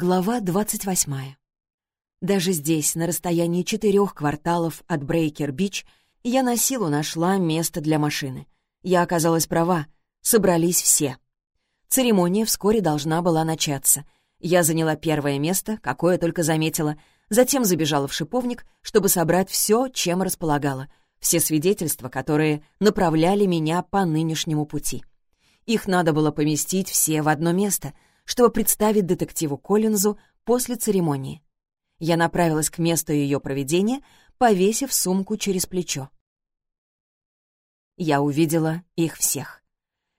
Глава 28. Даже здесь, на расстоянии четырех кварталов от Брейкер-Бич, я насилу нашла место для машины. Я оказалась права, собрались все. Церемония вскоре должна была начаться. Я заняла первое место, какое только заметила, затем забежала в шиповник, чтобы собрать все, чем располагала, все свидетельства, которые направляли меня по нынешнему пути. Их надо было поместить все в одно место — чтобы представить детективу Коллинзу после церемонии. Я направилась к месту ее проведения, повесив сумку через плечо. Я увидела их всех.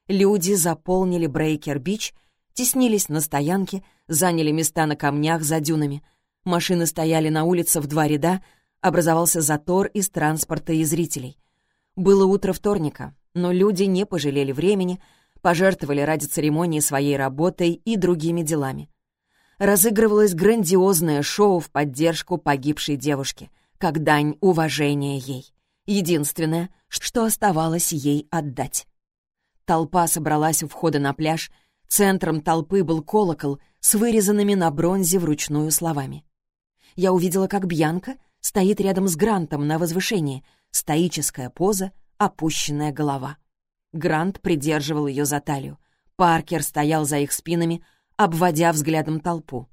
Люди заполнили Брейкер-Бич, теснились на стоянке, заняли места на камнях за дюнами. Машины стояли на улице в два ряда, образовался затор из транспорта и зрителей. Было утро вторника, но люди не пожалели времени — пожертвовали ради церемонии своей работой и другими делами. Разыгрывалось грандиозное шоу в поддержку погибшей девушки, как дань уважения ей. Единственное, что оставалось ей отдать. Толпа собралась у входа на пляж, центром толпы был колокол с вырезанными на бронзе вручную словами. Я увидела, как Бьянка стоит рядом с Грантом на возвышении, стоическая поза, опущенная голова. Грант придерживал ее за талию. Паркер стоял за их спинами, обводя взглядом толпу.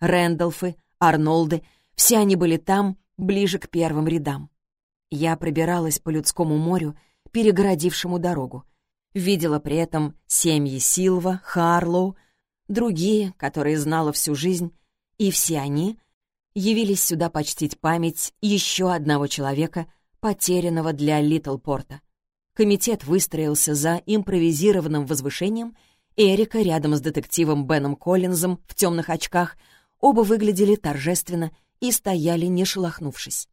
Рэндалфы, Арнолды — все они были там, ближе к первым рядам. Я пробиралась по людскому морю, перегородившему дорогу. Видела при этом семьи Силва, Харлоу, другие, которые знала всю жизнь, и все они явились сюда почтить память еще одного человека, потерянного для Литлпорта. Комитет выстроился за импровизированным возвышением, Эрика рядом с детективом Беном Коллинзом в темных очках оба выглядели торжественно и стояли, не шелохнувшись.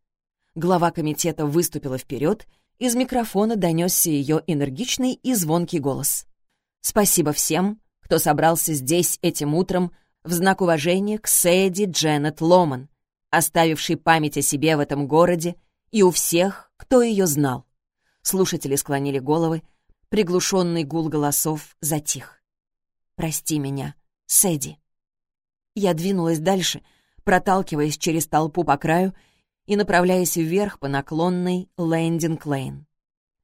Глава комитета выступила вперед, из микрофона донесся ее энергичный и звонкий голос. «Спасибо всем, кто собрался здесь этим утром в знак уважения к Сэдди Дженнет Ломан, оставившей память о себе в этом городе и у всех, кто ее знал. Слушатели склонили головы, приглушенный гул голосов затих. «Прости меня, Сэдди». Я двинулась дальше, проталкиваясь через толпу по краю и направляясь вверх по наклонной Лэндинг-Лейн.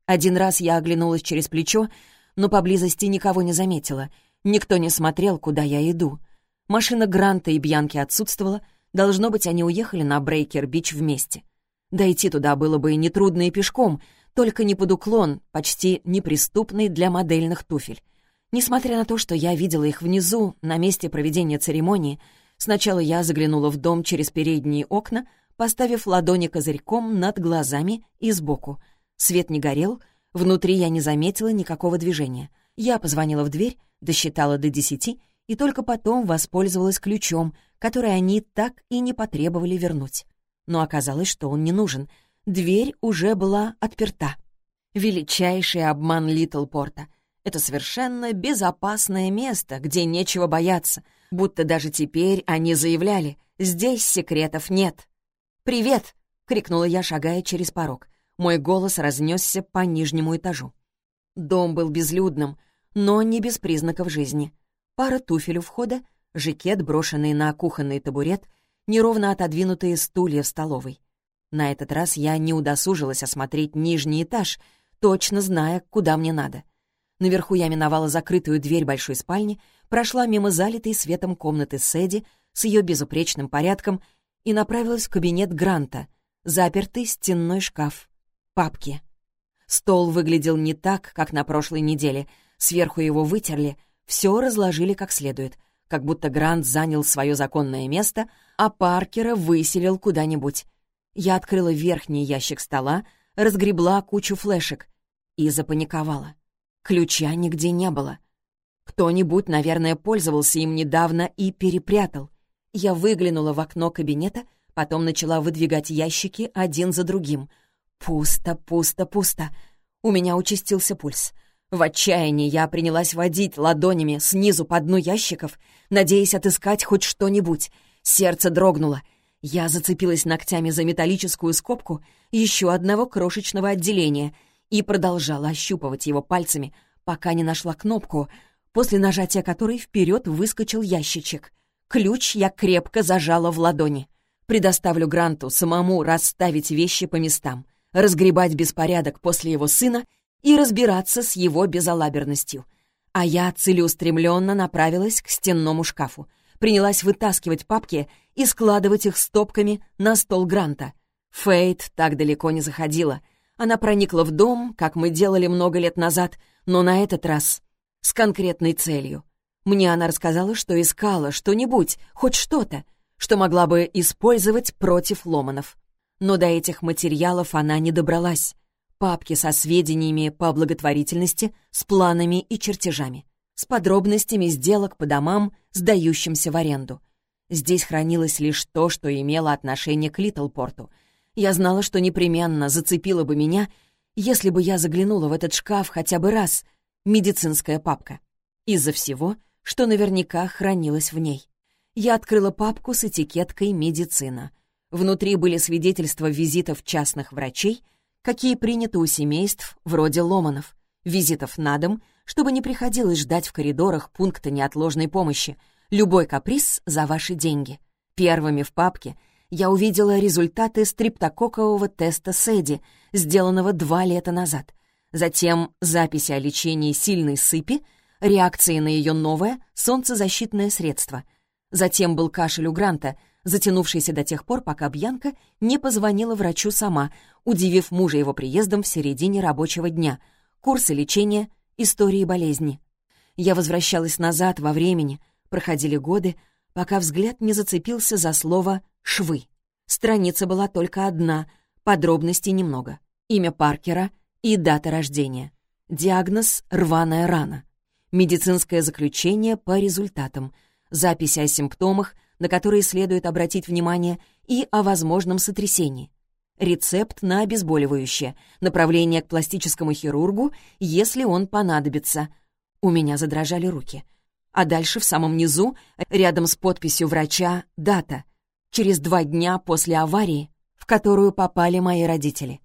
Один раз я оглянулась через плечо, но поблизости никого не заметила. Никто не смотрел, куда я иду. Машина Гранта и Бьянки отсутствовала. Должно быть, они уехали на Брейкер-Бич вместе. Дойти туда было бы нетрудно и пешком, только не под уклон, почти неприступный для модельных туфель. Несмотря на то, что я видела их внизу, на месте проведения церемонии, сначала я заглянула в дом через передние окна, поставив ладони козырьком над глазами и сбоку. Свет не горел, внутри я не заметила никакого движения. Я позвонила в дверь, досчитала до десяти и только потом воспользовалась ключом, который они так и не потребовали вернуть. Но оказалось, что он не нужен — дверь уже была отперта. Величайший обман Литлпорта. Это совершенно безопасное место, где нечего бояться, будто даже теперь они заявляли «здесь секретов нет». «Привет!» — крикнула я, шагая через порог. Мой голос разнесся по нижнему этажу. Дом был безлюдным, но не без признаков жизни. Пара туфель у входа, жакет, брошенный на кухонный табурет, неровно отодвинутые стулья в столовой. На этот раз я не удосужилась осмотреть нижний этаж, точно зная, куда мне надо. Наверху я миновала закрытую дверь большой спальни, прошла мимо залитой светом комнаты Сэдди с ее безупречным порядком и направилась в кабинет Гранта, запертый стенной шкаф, папки. Стол выглядел не так, как на прошлой неделе. Сверху его вытерли, все разложили как следует, как будто Грант занял свое законное место, а Паркера выселил куда-нибудь. Я открыла верхний ящик стола, разгребла кучу флешек и запаниковала. Ключа нигде не было. Кто-нибудь, наверное, пользовался им недавно и перепрятал. Я выглянула в окно кабинета, потом начала выдвигать ящики один за другим. Пусто, пусто, пусто. У меня участился пульс. В отчаянии я принялась водить ладонями снизу по дну ящиков, надеясь отыскать хоть что-нибудь. Сердце дрогнуло — я зацепилась ногтями за металлическую скобку еще одного крошечного отделения и продолжала ощупывать его пальцами, пока не нашла кнопку, после нажатия которой вперед выскочил ящичек. Ключ я крепко зажала в ладони. Предоставлю Гранту самому расставить вещи по местам, разгребать беспорядок после его сына и разбираться с его безалаберностью. А я целеустремленно направилась к стенному шкафу, принялась вытаскивать папки и складывать их стопками на стол Гранта. Фейт так далеко не заходила. Она проникла в дом, как мы делали много лет назад, но на этот раз с конкретной целью. Мне она рассказала, что искала что-нибудь, хоть что-то, что могла бы использовать против Ломанов. Но до этих материалов она не добралась. Папки со сведениями по благотворительности, с планами и чертежами, с подробностями сделок по домам, сдающимся в аренду. Здесь хранилось лишь то, что имело отношение к Литлпорту. Я знала, что непременно зацепило бы меня, если бы я заглянула в этот шкаф хотя бы раз. Медицинская папка. Из-за всего, что наверняка хранилось в ней. Я открыла папку с этикеткой «Медицина». Внутри были свидетельства визитов частных врачей, какие приняты у семейств вроде Ломанов, визитов на дом, чтобы не приходилось ждать в коридорах пункта неотложной помощи, любой каприз за ваши деньги. Первыми в папке я увидела результаты стриптококкового теста Сэдди, сделанного два лета назад. Затем записи о лечении сильной сыпи, реакции на ее новое солнцезащитное средство — Затем был кашель у Гранта, затянувшийся до тех пор, пока Бьянка не позвонила врачу сама, удивив мужа его приездом в середине рабочего дня. Курсы лечения, истории болезни. Я возвращалась назад во времени, проходили годы, пока взгляд не зацепился за слово «швы». Страница была только одна, подробностей немного. Имя Паркера и дата рождения. Диагноз «рваная рана». Медицинское заключение по результатам — записи о симптомах, на которые следует обратить внимание, и о возможном сотрясении. Рецепт на обезболивающее, направление к пластическому хирургу, если он понадобится. У меня задрожали руки. А дальше в самом низу, рядом с подписью врача, дата. Через два дня после аварии, в которую попали мои родители.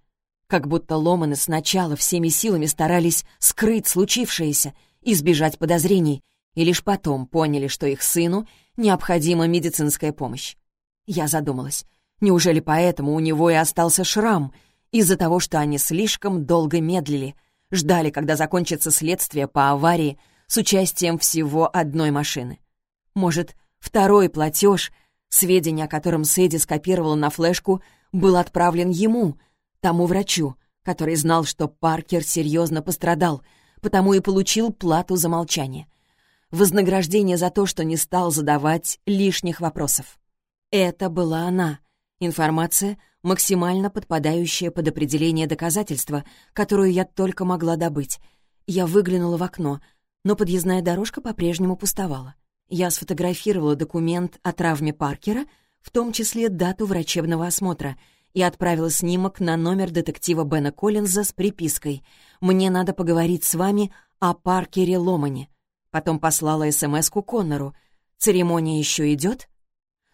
Как будто Ломаны сначала всеми силами старались скрыть случившееся, избежать подозрений, и лишь потом поняли, что их сыну необходима медицинская помощь. Я задумалась, неужели поэтому у него и остался шрам, из-за того, что они слишком долго медлили, ждали, когда закончится следствие по аварии с участием всего одной машины. Может, второй платеж, сведения о котором Сэдди скопировала на флешку, был отправлен ему, тому врачу, который знал, что Паркер серьезно пострадал, потому и получил плату за молчание вознаграждение за то, что не стал задавать лишних вопросов. Это была она. Информация, максимально подпадающая под определение доказательства, которую я только могла добыть. Я выглянула в окно, но подъездная дорожка по-прежнему пустовала. Я сфотографировала документ о травме Паркера, в том числе дату врачебного осмотра, и отправила снимок на номер детектива Бена Коллинза с припиской «Мне надо поговорить с вами о Паркере Ломане». Потом послала СМС-ку Коннору. «Церемония еще идет?»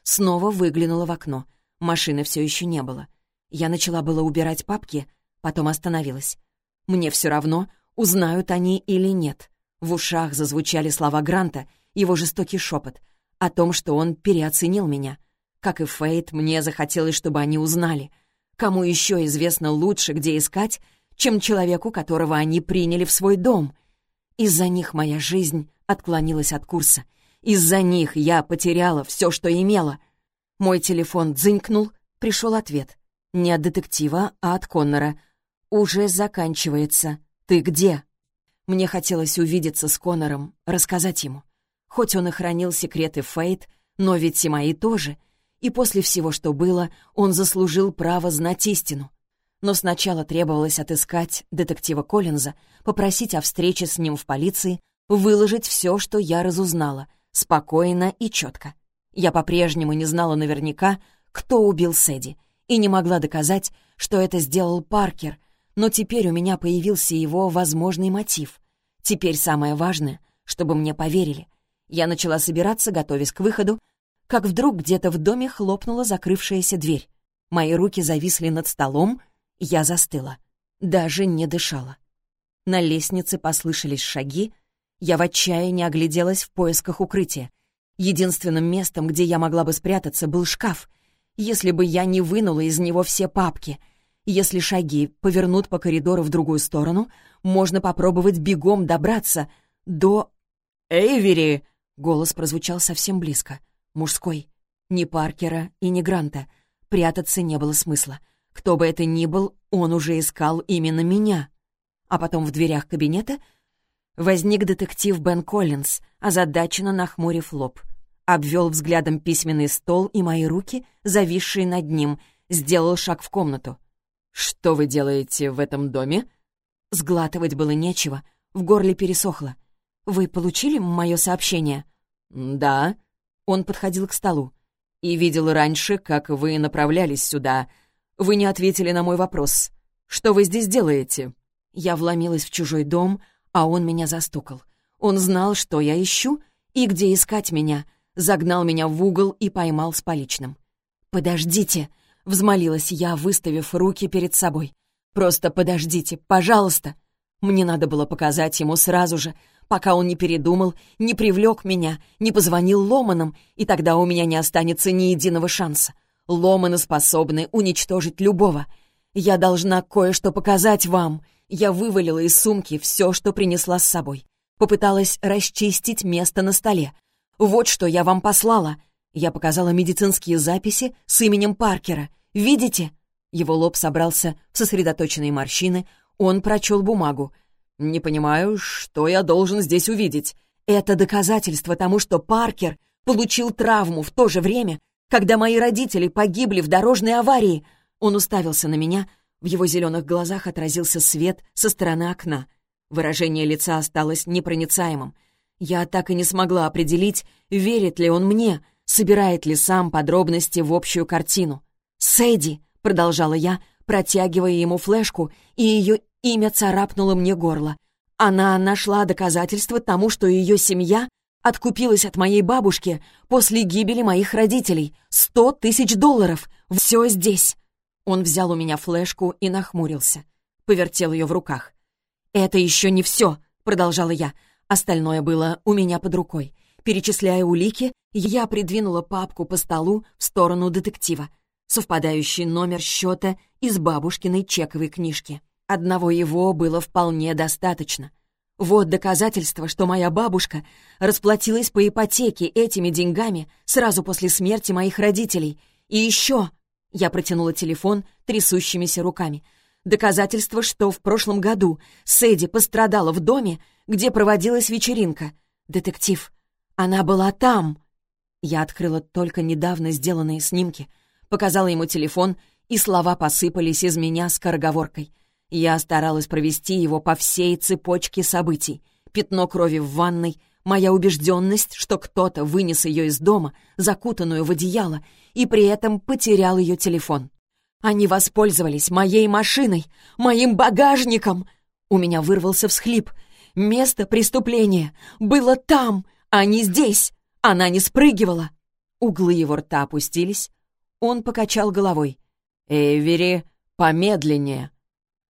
Снова выглянула в окно. Машины все еще не было. Я начала было убирать папки, потом остановилась. Мне все равно, узнают они или нет. В ушах зазвучали слова Гранта, его жестокий шепот о том, что он переоценил меня. Как и Фейт, мне захотелось, чтобы они узнали. Кому еще известно лучше, где искать, чем человеку, которого они приняли в свой дом — из-за них моя жизнь отклонилась от курса. Из-за них я потеряла все, что имела. Мой телефон дзынькнул, пришел ответ. Не от детектива, а от Коннора. «Уже заканчивается. Ты где?» Мне хотелось увидеться с Коннором, рассказать ему. Хоть он и хранил секреты Фейт, но ведь и мои тоже. И после всего, что было, он заслужил право знать истину. Но сначала требовалось отыскать детектива Коллинза, попросить о встрече с ним в полиции, выложить все, что я разузнала, спокойно и четко. Я по-прежнему не знала наверняка, кто убил Сэдди, и не могла доказать, что это сделал Паркер, но теперь у меня появился его возможный мотив. Теперь самое важное, чтобы мне поверили. Я начала собираться, готовясь к выходу, как вдруг где-то в доме хлопнула закрывшаяся дверь. Мои руки зависли над столом, я застыла, даже не дышала. На лестнице послышались шаги, я в отчаянии огляделась в поисках укрытия. Единственным местом, где я могла бы спрятаться, был шкаф. Если бы я не вынула из него все папки. Если шаги повернут по коридору в другую сторону, можно попробовать бегом добраться до... «Эйвери!» — голос прозвучал совсем близко. Мужской. Ни Паркера и ни Гранта. Прятаться не было смысла. Кто бы это ни был, он уже искал именно меня. А потом в дверях кабинета возник детектив Бен Коллинз, озадаченно нахмурив лоб. Обвел взглядом письменный стол и мои руки, зависшие над ним, сделал шаг в комнату. «Что вы делаете в этом доме?» Сглатывать было нечего, в горле пересохло. «Вы получили мое сообщение?» «Да». Он подходил к столу. «И видел раньше, как вы направлялись сюда. Вы не ответили на мой вопрос. Что вы здесь делаете?» Я вломилась в чужой дом, а он меня застукал. Он знал, что я ищу и где искать меня, загнал меня в угол и поймал с поличным. «Подождите!» — взмолилась я, выставив руки перед собой. «Просто подождите, пожалуйста!» Мне надо было показать ему сразу же, пока он не передумал, не привлек меня, не позвонил Ломанам, и тогда у меня не останется ни единого шанса. Ломаны способны уничтожить любого. Я должна кое-что показать вам. Я вывалила из сумки все, что принесла с собой. Попыталась расчистить место на столе. «Вот что я вам послала». Я показала медицинские записи с именем Паркера. «Видите?» Его лоб собрался в сосредоточенные морщины. Он прочел бумагу. «Не понимаю, что я должен здесь увидеть?» «Это доказательство тому, что Паркер получил травму в то же время, когда мои родители погибли в дорожной аварии». Он уставился на меня, в его зеленых глазах отразился свет со стороны окна. Выражение лица осталось непроницаемым. Я так и не смогла определить, верит ли он мне, собирает ли сам подробности в общую картину. «Сэдди», — продолжала я, протягивая ему флешку, и ее имя царапнуло мне горло. Она нашла доказательства тому, что ее семья откупилась от моей бабушки после гибели моих родителей. Сто тысяч долларов. Все здесь. Он взял у меня флешку и нахмурился. Повертел ее в руках. «Это еще не все», — продолжала я. Остальное было у меня под рукой. Перечисляя улики, я придвинула папку по столу в сторону детектива. Совпадающий номер счета из бабушкиной чековой книжки. Одного его было вполне достаточно. Вот доказательство, что моя бабушка расплатилась по ипотеке этими деньгами сразу после смерти моих родителей. И еще я протянула телефон трясущимися руками. Доказательство, что в прошлом году Сэдди пострадала в доме, где проводилась вечеринка. Детектив. Она была там. Я открыла только недавно сделанные снимки, показала ему телефон, и слова посыпались из меня скороговоркой. Я старалась провести его по всей цепочке событий. Пятно крови в ванной, Моя убежденность, что кто-то вынес ее из дома, закутанную в одеяло, и при этом потерял ее телефон. Они воспользовались моей машиной, моим багажником. У меня вырвался всхлип. Место преступления было там, а не здесь. Она не спрыгивала. Углы его рта опустились. Он покачал головой. «Эвери, помедленнее».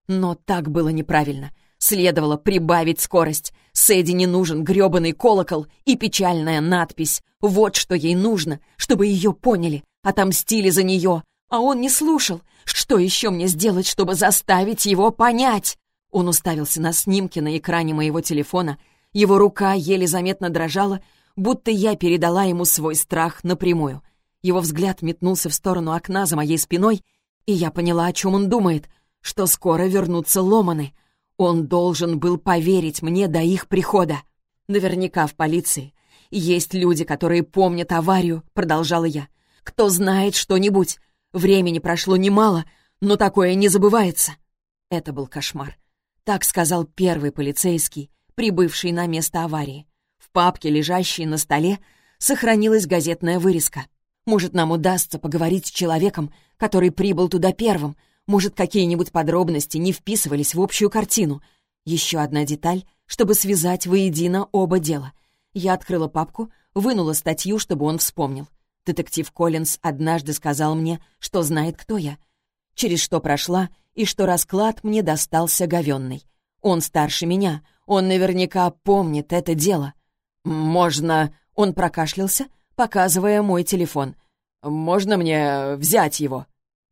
Но так было неправильно. Следовало прибавить скорость. Сэдди не нужен грёбаный колокол и печальная надпись. Вот что ей нужно, чтобы ее поняли, отомстили за нее. А он не слушал. Что еще мне сделать, чтобы заставить его понять? Он уставился на снимки на экране моего телефона. Его рука еле заметно дрожала, будто я передала ему свой страх напрямую. Его взгляд метнулся в сторону окна за моей спиной, и я поняла, о чем он думает, что скоро вернутся ломаны — он должен был поверить мне до их прихода. Наверняка в полиции есть люди, которые помнят аварию, продолжала я. Кто знает что-нибудь. Времени прошло немало, но такое не забывается. Это был кошмар. Так сказал первый полицейский, прибывший на место аварии. В папке, лежащей на столе, сохранилась газетная вырезка. Может, нам удастся поговорить с человеком, который прибыл туда первым, может, какие-нибудь подробности не вписывались в общую картину. Еще одна деталь, чтобы связать воедино оба дела. Я открыла папку, вынула статью, чтобы он вспомнил. Детектив Коллинз однажды сказал мне, что знает, кто я. Через что прошла, и что расклад мне достался говенный. Он старше меня, он наверняка помнит это дело. «Можно...» — он прокашлялся, показывая мой телефон. «Можно мне взять его?»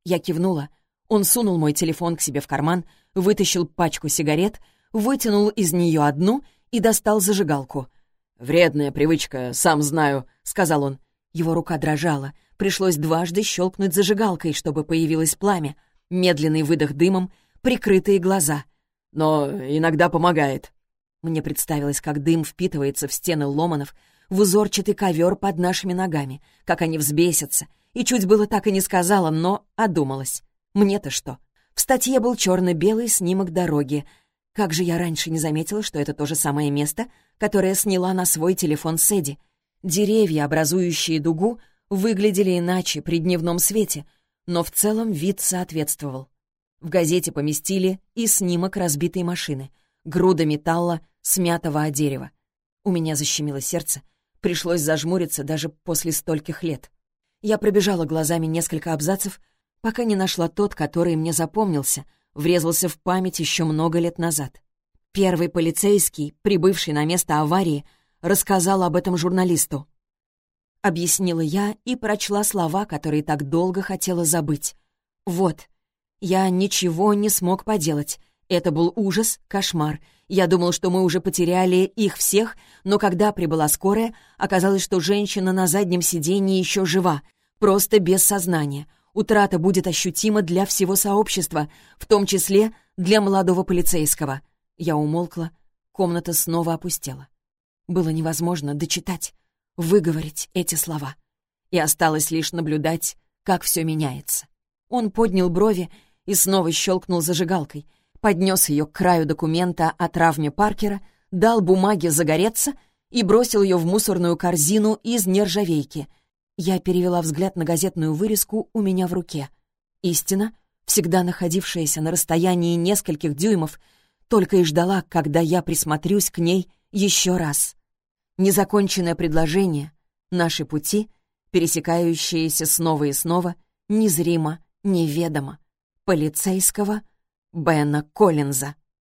Я кивнула. Он сунул мой телефон к себе в карман, вытащил пачку сигарет, вытянул из нее одну и достал зажигалку. «Вредная привычка, сам знаю», — сказал он. Его рука дрожала. Пришлось дважды щелкнуть зажигалкой, чтобы появилось пламя. Медленный выдох дымом, прикрытые глаза. «Но иногда помогает». Мне представилось, как дым впитывается в стены ломанов, в узорчатый ковер под нашими ногами, как они взбесятся. И чуть было так и не сказала, но одумалась. Мне-то что? В статье был черно-белый снимок дороги. Как же я раньше не заметила, что это то же самое место, которое сняла на свой телефон Сэдди. Деревья, образующие дугу, выглядели иначе при дневном свете, но в целом вид соответствовал. В газете поместили и снимок разбитой машины, груда металла, смятого о дерево. У меня защемило сердце, пришлось зажмуриться даже после стольких лет. Я пробежала глазами несколько абзацев, пока не нашла тот, который мне запомнился, врезался в память еще много лет назад. Первый полицейский, прибывший на место аварии, рассказал об этом журналисту. Объяснила я и прочла слова, которые так долго хотела забыть. «Вот, я ничего не смог поделать. Это был ужас, кошмар. Я думал, что мы уже потеряли их всех, но когда прибыла скорая, оказалось, что женщина на заднем сиденье еще жива, просто без сознания. Утрата будет ощутима для всего сообщества, в том числе для молодого полицейского. Я умолкла, комната снова опустела. Было невозможно дочитать, выговорить эти слова. И осталось лишь наблюдать, как все меняется. Он поднял брови и снова щелкнул зажигалкой — поднес ее к краю документа о травме Паркера, дал бумаге загореться и бросил ее в мусорную корзину из нержавейки. Я перевела взгляд на газетную вырезку у меня в руке. Истина, всегда находившаяся на расстоянии нескольких дюймов, только и ждала, когда я присмотрюсь к ней еще раз. Незаконченное предложение, наши пути, пересекающиеся снова и снова, незримо, неведомо, полицейского — Бена Коллинза.